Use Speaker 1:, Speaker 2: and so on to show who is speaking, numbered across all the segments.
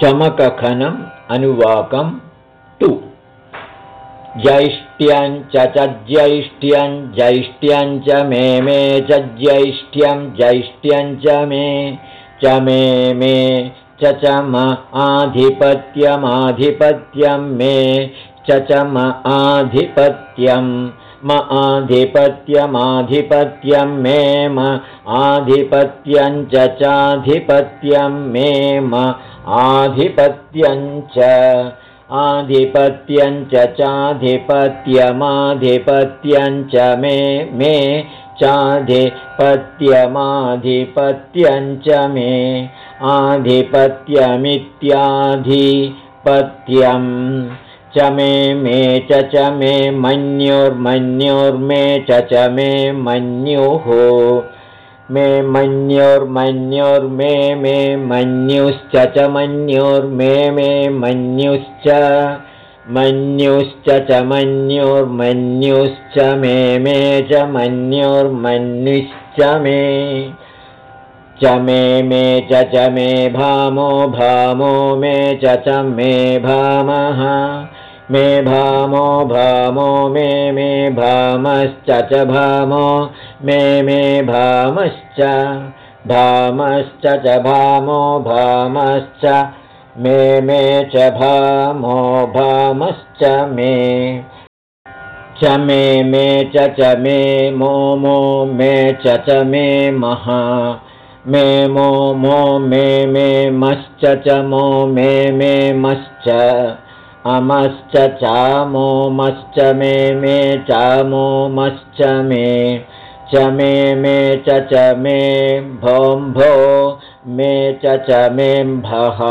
Speaker 1: चमकखनम् अनुवाकं two जैष्ट्यञ्च च ज्यैष्ठ्यं जैष्ट्यञ्च मे मे च ज्यैष्ठ्यं जैष्ट्यञ्च मे च मे मे च च म आधिपत्यमाधिपत्यं मे च च म आधिपत्यम् म आधिपत्यमाधिपत्यं मे म आधिपत्यञ्च चाधिपत्यं मे म आधिपत्यञ्च आधिपत्यञ्च चाधिपत्यमाधिपत्यञ्च मे मे चाधिपत्यमाधिपत्यञ्च मे आधिपत्यमित्याधिपत्यम् च मे मे च च मे मन्योर्मन्योर्मे च मे मन्युः मे मन्योर्मन्योर्मे मे मन्युश्च च मन्योर्मे मे मन्युश्च मन्युश्च च मन्योर्मन्युश्च मे मे च मन्योर्मन्युश्च मे च मे मे च च मे भामो भामो मे च च मे भामः मे भामो भामो मे मे भामश्च च भामो मे मे भामश्च भामश्च च भामो भामश्च मे मे च भामो भामश्च मे च मे मे च च मे मो मो मे च च मे महा मे मो मो मे मे मश्च च मो मे मे मश्च अमश्च चामोमश्च मे मे चामोमश्च मे च मे मे च च मे भोम्भो मे च च मेऽम्भः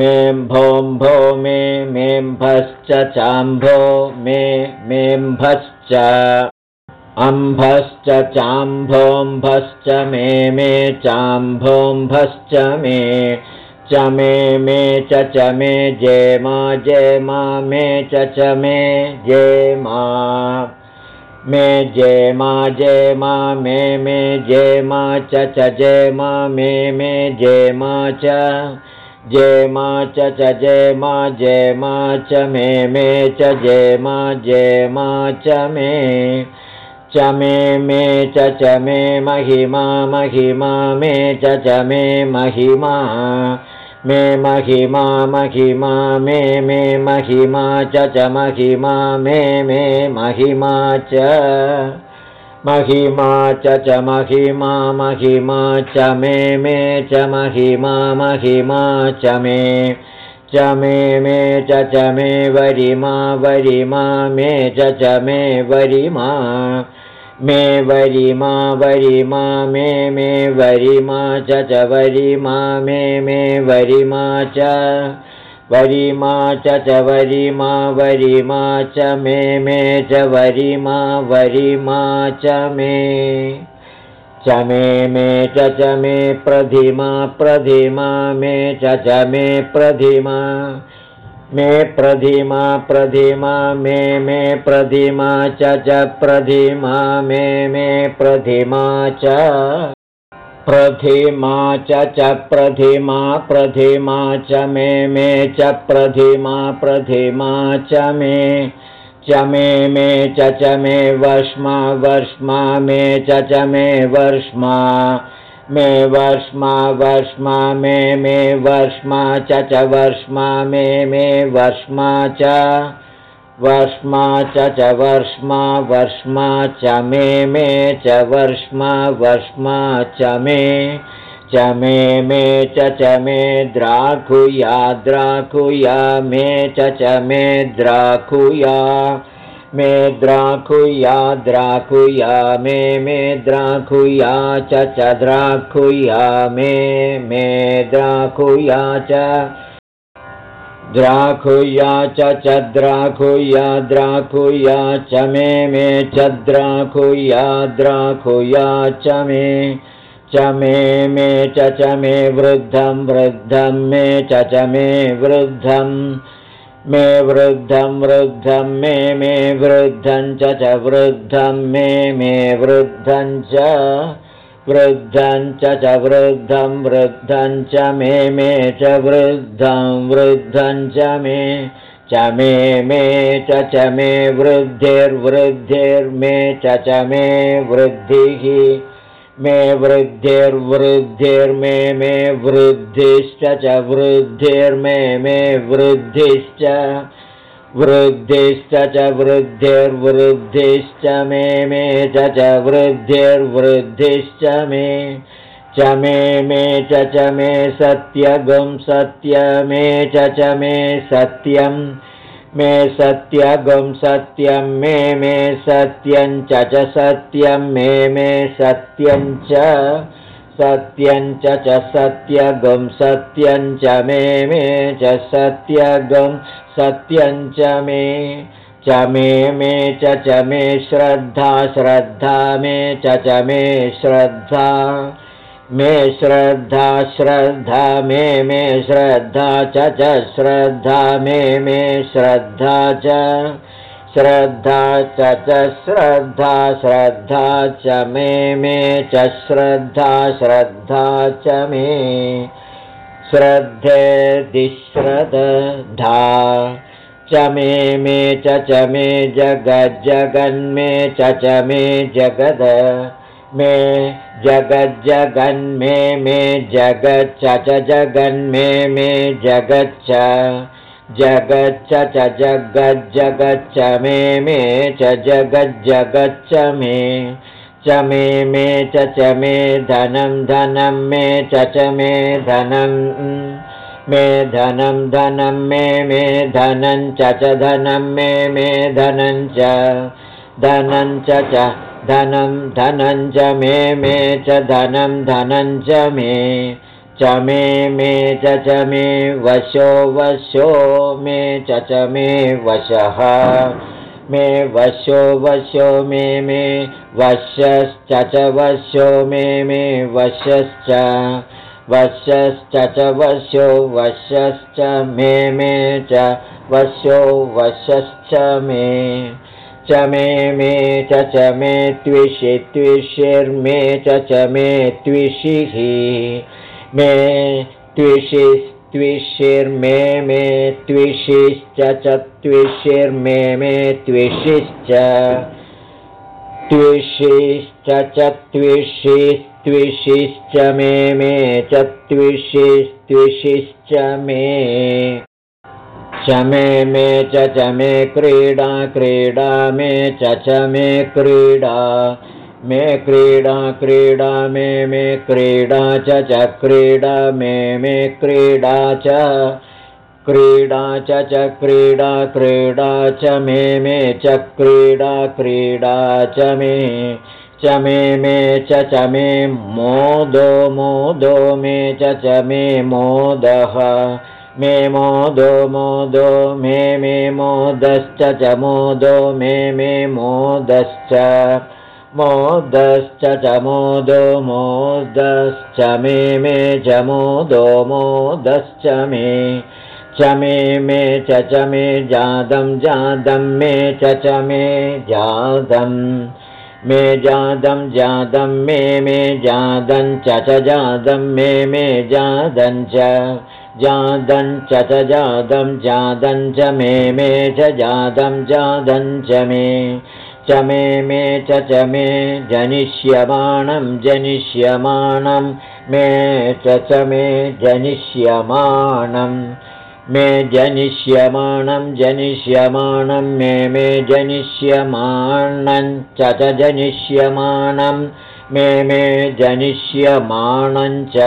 Speaker 1: मेऽम्भोम्भो मे मेऽम्भश्च चाम्भो मे मेऽम्भश्च अम्भश्च चाम्भोऽम्भश्च मे मे चाम्भोऽम्भश्च मे च मे मे च च मे जे मा जय मा मे च च मे जय मा मे जय मा जय मा मे मे जे मा च च जय मा मे मे जे मा च जय मा च च जय मा जय मा च मे मे च जय मा जय मा च मे च मे मे च च मे महिमा महिमा मे च च मे महिमा मे महिमा महिमा मे मे महिमा च च महिमा मे मे महिमा च। महिमा च च महिमा महिमा च मे मे च महिमा महिमा च मे। च मे मे च च मे वरिमा वरिमा मे च च मे वरिमा मे वरिमा वरिमा मे मे वरिमा च च वरिमा मे मे वरिमा च वरिमा च च वरिमा वरिमा च मे मे च वरिमा वरिमा च मे च मे मे च च मे प्रधिमा प्रधिमा मे च च मे प्रधिमा मे प्रधिमा प्रधिमा मे मे प्रधिमा च च प्रधिमा मे मे प्रधिमा च। प्रधिमा च च प्रधिमा प्रधिमा च मे मे च प्रधिमा प्रधिमा च मे च मे मे च च मे वर्ष्मा वर्ष्मा मे च च मे वर्ष्मा मे वर्ष्मा वर्ष्मा मे मे वर्ष्मा च च वर्ष्मा मे मे वर्ष्मा च। वर्ष्मा च च वर्ष्मा वर्ष्मा च मे मे च वर्ष्मा वर्ष्मा च मे च मे मे च च मे द्राकुया द्राकुया मे च च मे द्राकुया मे द्राखुया द्राखुया मे मे द्राखुया च च द्राखुया मे मे द्राखुया च। द्राखुया च च द्राखुया द्राखुया च मे मे च द्राखुया द्राखुया च मे च मे मे च च मे वृद्धं वृद्धं मे च च मे वृद्धम् मे वृद्धं वृद्धं मे मे वृद्धं च च वृद्धं मे मे वृद्धं च वृद्धं च च वृद्धं वृद्धं च मे मे च वृद्धं वृद्धं च मे च मे मे च च मे वृद्धिर्वृद्धिर्मे च च मे वृद्धिः मे वृद्धिर्वृद्धिर्मे मे वृद्धिश्च च वृद्धिर्मे मे वृद्धिश्च वृद्धिश्च च वृद्धिर्वृद्धिश्च मे मे च च वृद्धिर्वृद्धिश्च मे च मे मे च च मे सत्यगं सत्य मे च च मे सत्यं मे सत्यगं सत्यं मे मे सत्यं च च सत्यं मे मे सत्यं च सत्यञ्च च सत्यगं सत्यञ्च मे मे च सत्यगं सत्यञ्च मे च मे मे च च मे श्रद्धा श्रद्धा मे च च मे श्रद्धा मे श्रद्धा श्रद्धा मे मे श्रद्धा च च श्रद्धा मे मे श्रद्धा च। श्रद्धा च च श्रद्धा श्रद्धा च मे मे च श्रद्धा श्रद्धा च मे। श्रद्धेदिश्रद्धा च मे मे च च मे जगज्जगन्मे च च मे जगद मे जगज्जगन्मे मे जगच्च च जगन्मे मे जगच्च जगच्च च जगज्जगच्च मे मे च जगज्जगच्च मे च मे मे च च मे धनं धनं मे च च मे धनं मे धनं धनं मे मे धनं च च धनं मे मे धनं च धनं च च धनं धनं मे मे च धनं धनं मे च मे मे च च मे वशो वशो मे च च मे वशः। मे वशो वशो मे मे वशश्च च वशो मे मे वशश्च वशश्च वशश्च मे मे च वशो वशश्च मे च मे मे च च मे त्विषि त्विषिर्मे च च मे त्विषिः। मे त्विषिस्त्विषिर्मे मे त्विषिश्च च त्विषिर्मे मे त्विषिश्च। त्विषिश्च च त्विषिस्त्विषिश्च मे मे च त्विषिस्त्विषिश्च मे च मे मे च च मे क्रीडा क्रीडा मे च च मे क्रीडा। मे क्रीडा क्रीडा मे मे क्रीडा च च क्रीडा मे मे क्रीडा च। क्रीडा च च क्रीडा क्रीडा च मे मे च क्रीडा क्रीडा च मे। च मे मे च च मे मोदो मोदो मे च च मे मोदः मे मोदो मोदो मे मे मोदश्च च मोदो मे मे मोदश्च मोदश्च च मोदो मोदश्च मे मे च मोदो मोदश्च मे च मे मे च च मे जादं जादं मे च च मे जादं मे जादं जादं मे मे जादं च च जादं मे मे जादं च जादं च च जादं जादं च मे मे च जादं जादं च मे। च मे मे च च मे जनिष्यमाणं जनिष्यमाणं। मे च च मे जनिष्यमाणं। मे जनिष्यमाणं जनिष्यमाणं। मे मे जनिष्यमाणं च च जनिष्यमाणं। मे मे जनिष्यमाणं च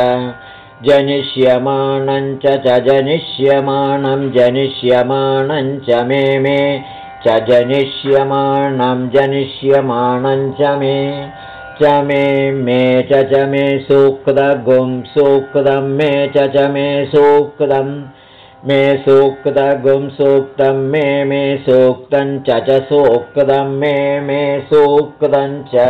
Speaker 1: जनिष्यमाणं च च जनिष्यमाणं जनिष्यमाणं च मे मे च जनिष्यमाणं जनिष्यमाणं च मे च मे मे च च मे सूक्तगुं सूक्तं मे च च मे सूक्तं मे सूक्तगुं सूक्तं मे मे सूक्तं च च सूक्तं मे मे सूक्तं च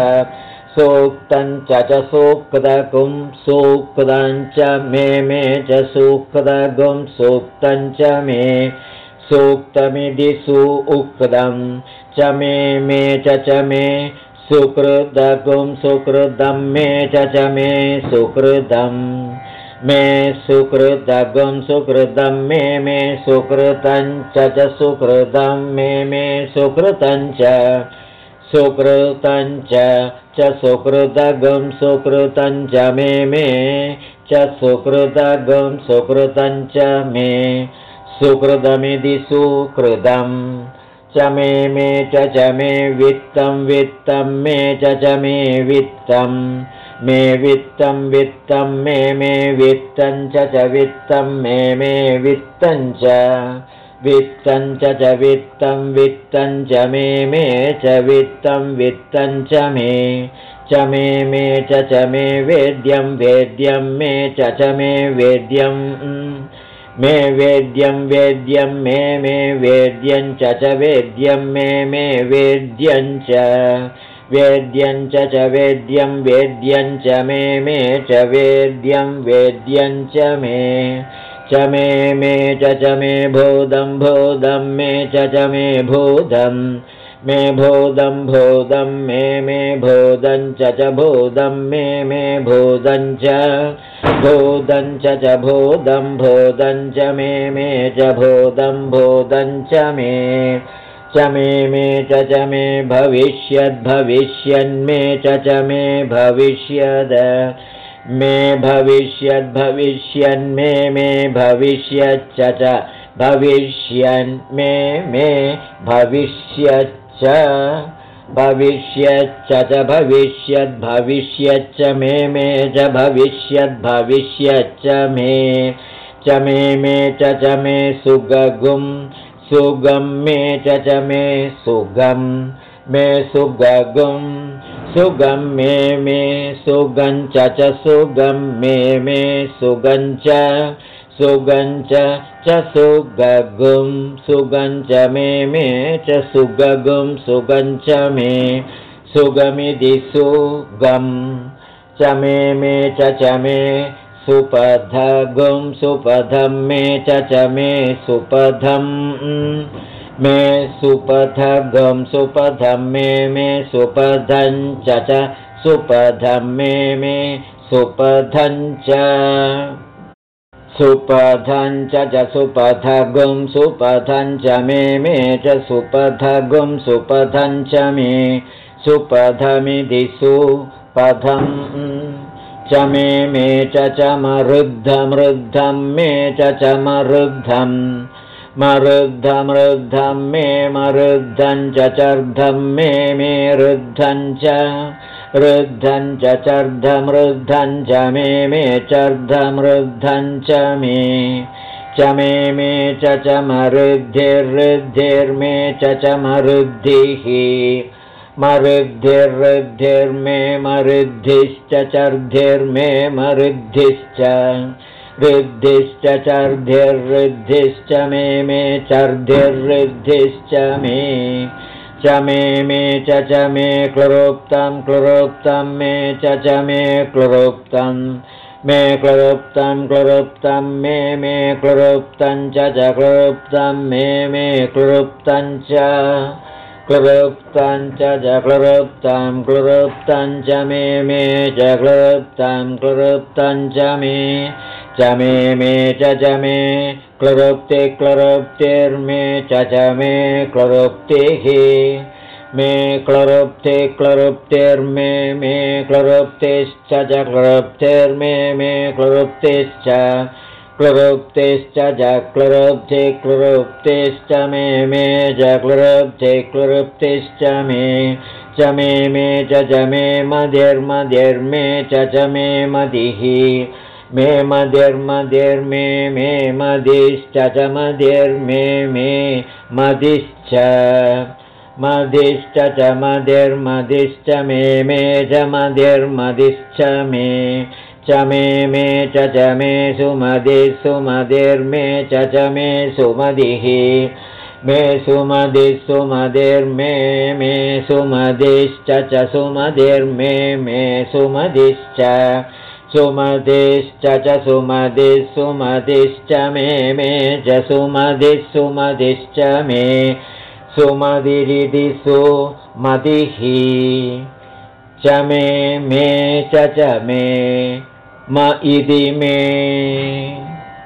Speaker 1: सूक्तं च च सूक्तगुं सूक्तं च मे मे च सूक्तगुं सूक्तं च मे सूक्तमिति उक्तं च मे मे च च मे सुकृदगुं सुकृतं मे च च मे सुकृतं मे सुकृदगुं सुकृतं मे मे सुकृतं च सुकृतं मे मे सुकृतं च सुकृतं च सुकृदगं सुकृतं च मे मे च सुकृदगं सुकृतं च मे सुकृतमिति सुकृतम् च मे मे च च मे वित्तं वित्तं मे च च मे वित्तं मे वित्तं वित्तं मे मे वित्तं च च वित्तं मे मे वित्तं च वित्तं च च वित्तं वित्तं च मे मे च वित्तं वित्तं च मे च मे मे च च मे वेद्यं वेद्यं मे च च मे वेद्यम् मे वेद्यं वेद्यं मे मे वेद्यं च च वेद्यं मे मे वेद्यं च। वेद्यं च च वेद्यं वेद्यं च मे मे च वेद्यं वेद्यं च मे च मे मे च च मे भूदं भूदं मे च च मे भूदम् मे भूदं भूदं मे मे भूदं च च भूदं मे मे भूदं च। भूदं च भूदं भूदं च मे मे च भूदं भूदं च मे। च मे मे च च मे भविष्यद्भविष्यन्मे च च मे भविष्यद मे भविष्यद्भविष्यन्मे मे भविष्यच्च च भविष्यन्मे मे भविष्यच्च भविष्यच्च च। भविष्यद्भविष्यच्च मे मे च। भविष्यद्भविष्यच्च मे च मे मे च च। मे सुगगुं सुगं मे च च। मे सुगं मे सुगगुं सुगं मे मे सुगं च सुगं मे मे सुगं च सुगञ्च च सुगगुं सुगञ्च मे मे च सुगगुं सुगञ्च मे सुगमिति सुगं च मे मे च च मे सुपधगुं सुपधं मे च च मे सुपधं मे सुपथगं सुपधं मे मे सुपधं च सुपधं मे मे सुपधं च। सुपथं च सुपथगुं सुपथं च मे मे च सुपथगुं सुपथं च मे सुपथमिति सुपथं च मे मे च च मरुद्धमृद्धं मे च च मरुद्धं मरुद्धमृद्धं मे मरुद्धं च चर्धं मे मे रुद्धं च वृद्धं च चर्धमृद्धं च मे मे चर्धमृद्धं च मे च मे मे च च मरुद्धिर्वृद्धिर्मे च च मरुद्धिः मरुद्धिर्वृद्धिर्मे मरुद्धिश्च चर्धिर्मे मरुद्धिश्च वृद्धिश्च चर्धिर्वृद्धिश्च मे मे चर्धिर्वृद्धिश्च मे च मे मे च च मे क्लृप्तं क्लृप्तं मे च च मे क्लृप्तं मे क्लृप्तं क्लृप्तं मे मे क्लृप्तं च च क्लृप्तं मे मे क्लृप्तं च क्लृप्तं च क्लृप्तं क्लृप्तं च मे मे क्लृप्तं क्लृप्तं च मे च मे च च मे क्लृप्ति क्लृप्तिर्मे च मे क्लृप्तिः मे क्लृप्ति क्लृप्तिर्मे मे क्लृप्तिश्च च क्लृप्तिर्मे मे क्लृप्तिश्च क्लृप्तिश्च च क्लृप्ति क्लृप्तिश्च मे मे च क्लृप्ति क्लृप्तिश्च मे। च मे मे च च मे मधिर्मधिर्मे च च मे मदिः मे मदिर्मदिर्मे मे मदिश्च च मदिर्मे मे मदिश्च। मदिश्च च मदिर्मदिश्च मे मे च मदिर्मदिश्च मे च मे मे च च मे सुमदि सुमदिर्मे च च मे सुमदिः। मे सुमदि सुमदिर्मे मे सुमदिश्च च सुमदिर्मे मे सुमदिश्च सुमतिश्च च सुमति सुमतिश्च मे मे च सुमतिः सुमतिश्च मे सुमदिः च मे मे च च मे म इति मे